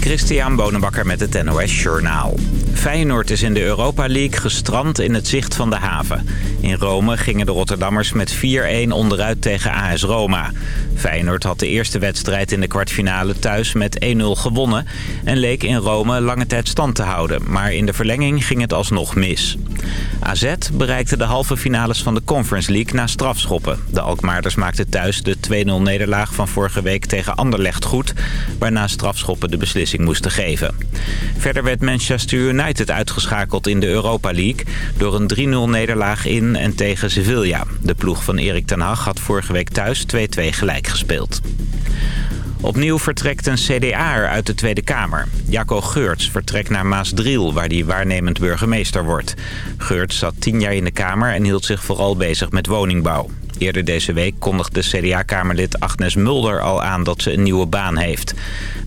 Christian Bonenbakker met het NOS Journaal. Feyenoord is in de Europa League gestrand in het zicht van de haven. In Rome gingen de Rotterdammers met 4-1 onderuit tegen AS Roma. Feyenoord had de eerste wedstrijd in de kwartfinale thuis met 1-0 gewonnen... en leek in Rome lange tijd stand te houden. Maar in de verlenging ging het alsnog mis. AZ bereikte de halve finales van de Conference League na strafschoppen. De Alkmaarders maakten thuis de 2-0 nederlaag van vorige week tegen Anderlecht goed... waarna strafschoppen de beslissing moesten geven. Verder werd Manchester United uitgeschakeld in de Europa League... door een 3-0 nederlaag in en tegen Sevilla. De ploeg van Erik ten Hag had vorige week thuis 2-2 gelijk gespeeld. Opnieuw vertrekt een CDA'er uit de Tweede Kamer. Jacco Geurts vertrekt naar Maasdriel, waar hij waarnemend burgemeester wordt. Geurts zat tien jaar in de Kamer en hield zich vooral bezig met woningbouw. Eerder deze week kondigde CDA-kamerlid Agnes Mulder al aan dat ze een nieuwe baan heeft.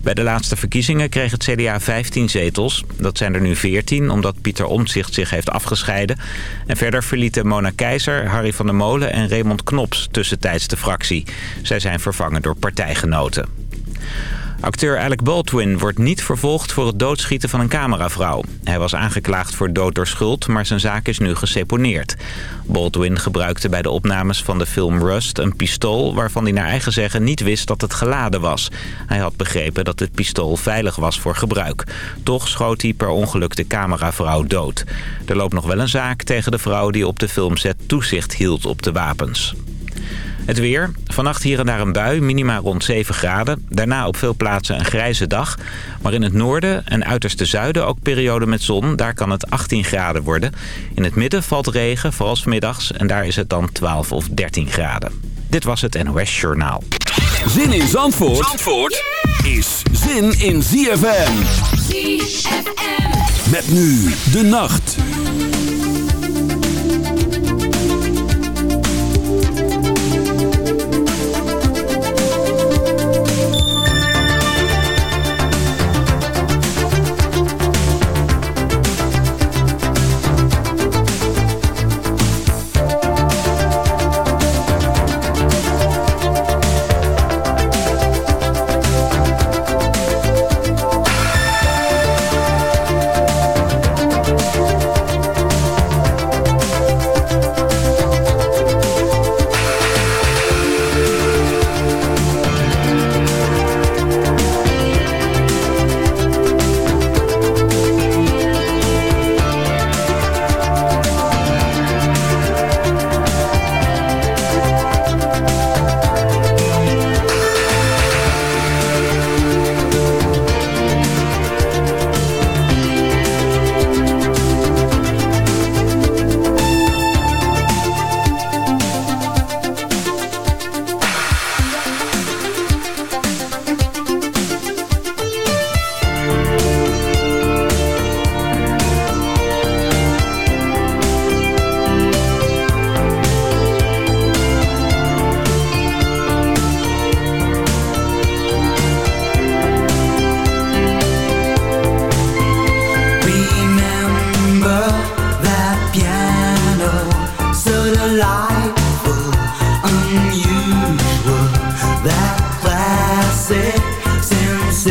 Bij de laatste verkiezingen kreeg het CDA 15 zetels. Dat zijn er nu 14, omdat Pieter Omtzigt zich heeft afgescheiden. En verder verlieten Mona Keizer, Harry van der Molen en Raymond Knops tussentijds de fractie. Zij zijn vervangen door partijgenoten. Acteur Alec Baldwin wordt niet vervolgd voor het doodschieten van een cameravrouw. Hij was aangeklaagd voor dood door schuld, maar zijn zaak is nu geseponeerd. Baldwin gebruikte bij de opnames van de film Rust een pistool... waarvan hij naar eigen zeggen niet wist dat het geladen was. Hij had begrepen dat het pistool veilig was voor gebruik. Toch schoot hij per ongeluk de cameravrouw dood. Er loopt nog wel een zaak tegen de vrouw die op de filmset toezicht hield op de wapens. Het weer. Vannacht hier en daar een bui, minima rond 7 graden. Daarna op veel plaatsen een grijze dag. Maar in het noorden en uiterste zuiden ook periode met zon. Daar kan het 18 graden worden. In het midden valt regen, vooral middags. En daar is het dan 12 of 13 graden. Dit was het NOS Journaal. Zin in Zandvoort, Zandvoort is zin in ZFM. ZFM. Met nu de nacht.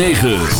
106.9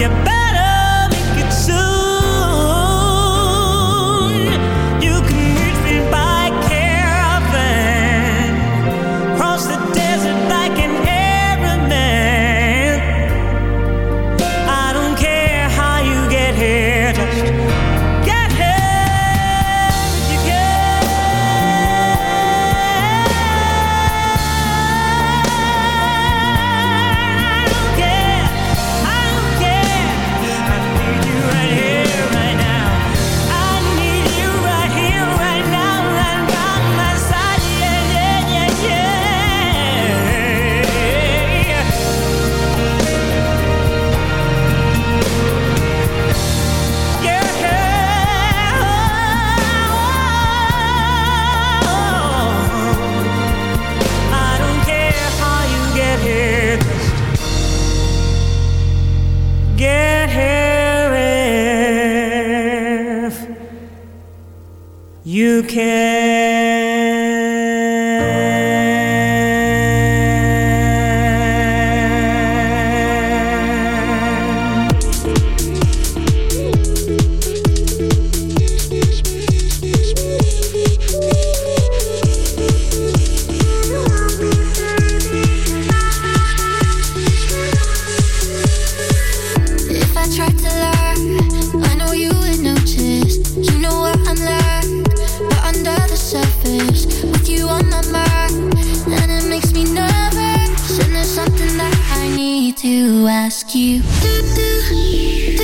Up you.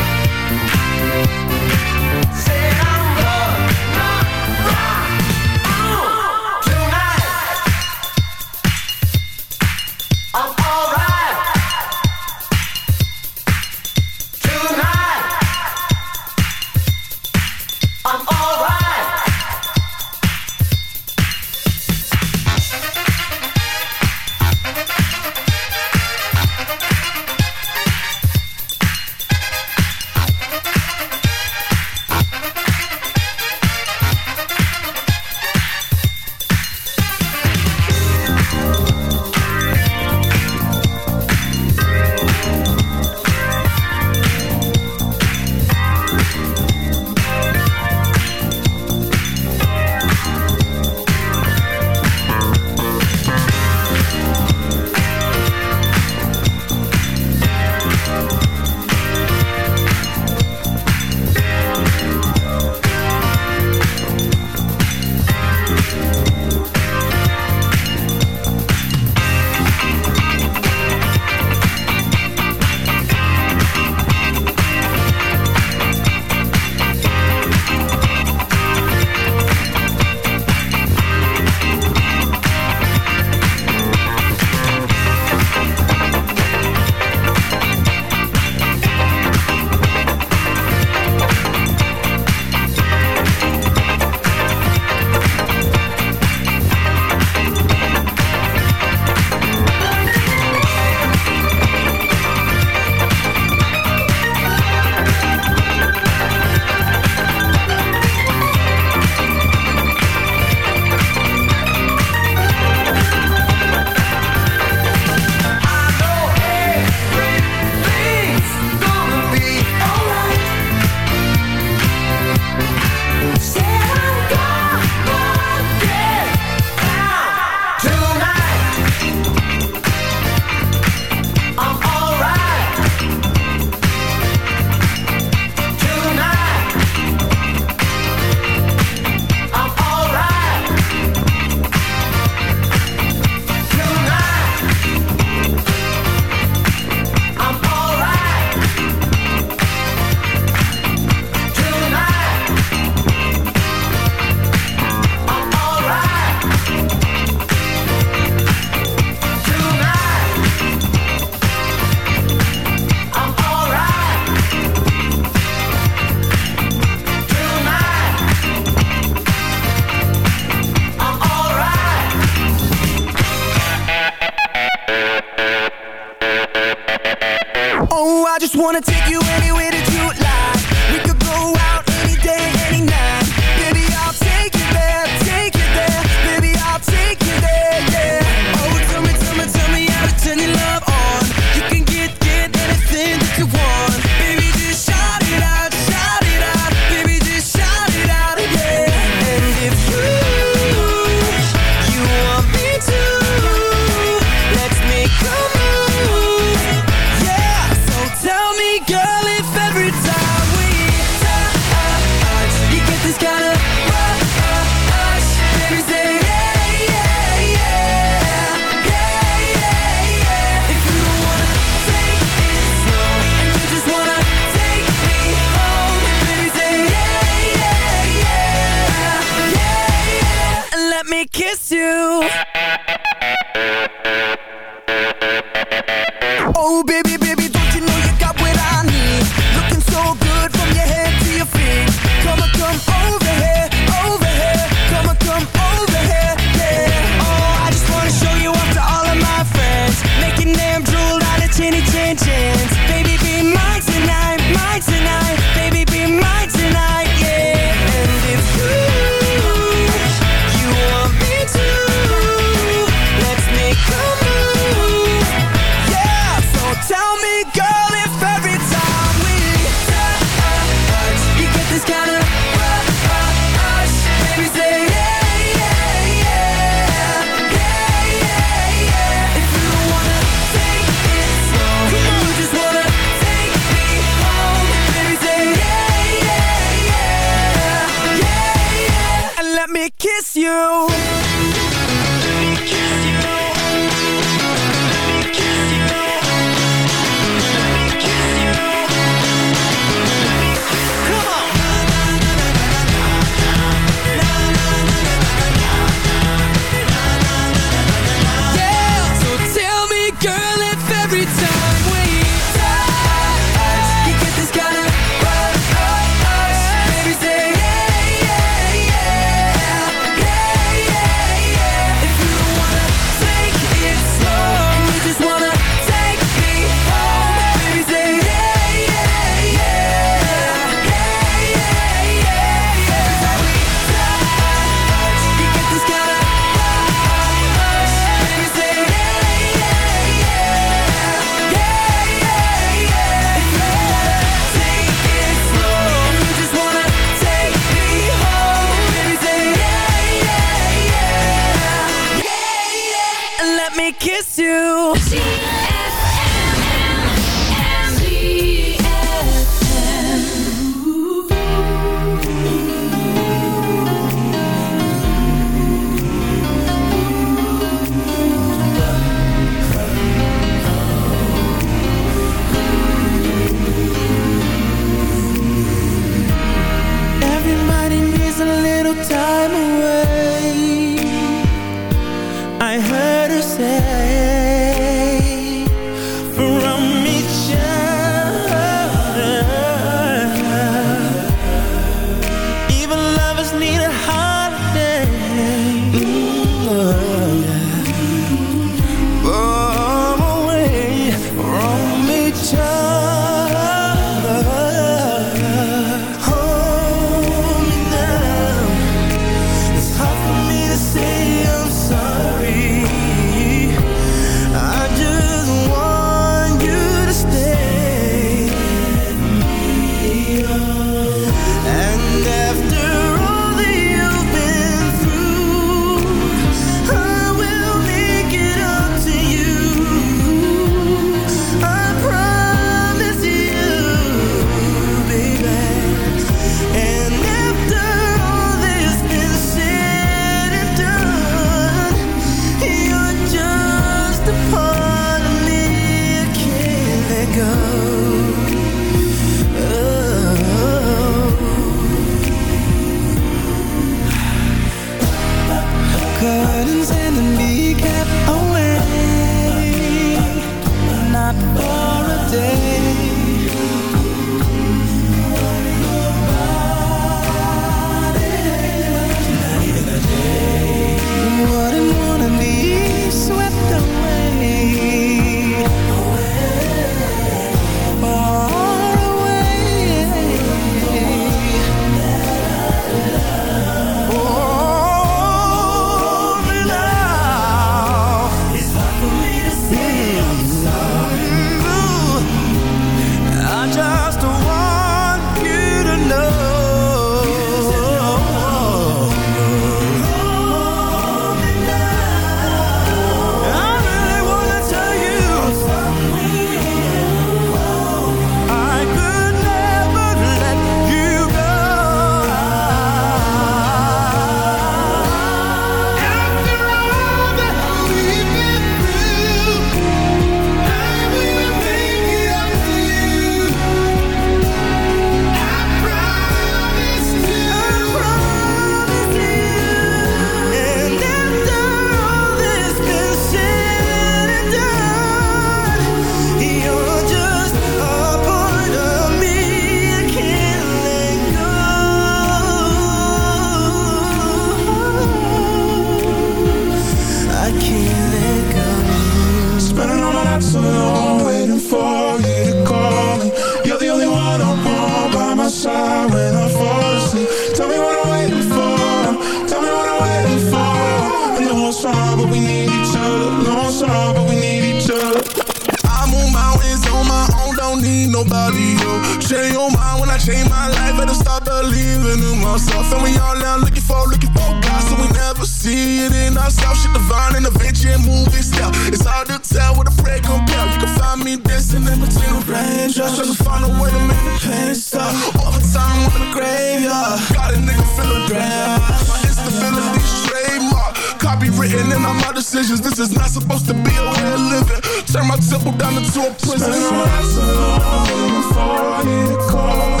The raindrops, trying to find a way to make the pain stop. Overtime in the graveyard, got a nigga feeling grand. My instability trademark, copywritten in all my decisions. This is not supposed to be a way of living. Turn my temple down into a prison. Spend life so long before I a call.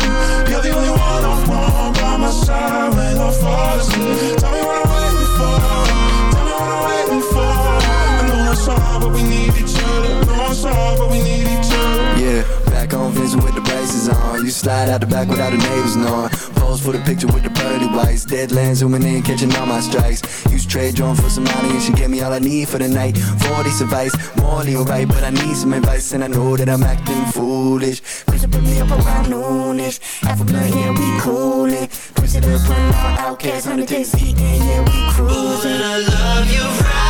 You're the only one I want by my side when I fall asleep. Tell me what I'm waiting for. Tell me what I'm waiting for. I know it's hard, but we need each other. Slide out the back without the neighbors knowing. Pose for the picture with the pearly whites. Deadlands zooming in, catching all my strikes. Use trade drone for some money and she gave me all I need for the night. 40 advice, morally alright, but I need some advice and I know that I'm acting foolish. Push put me up around noonish. Half a blunt, yeah, we coolin'. Push it up, all outcasts, 100 days yeah, we cruising. I love you right,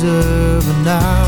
deserve an hour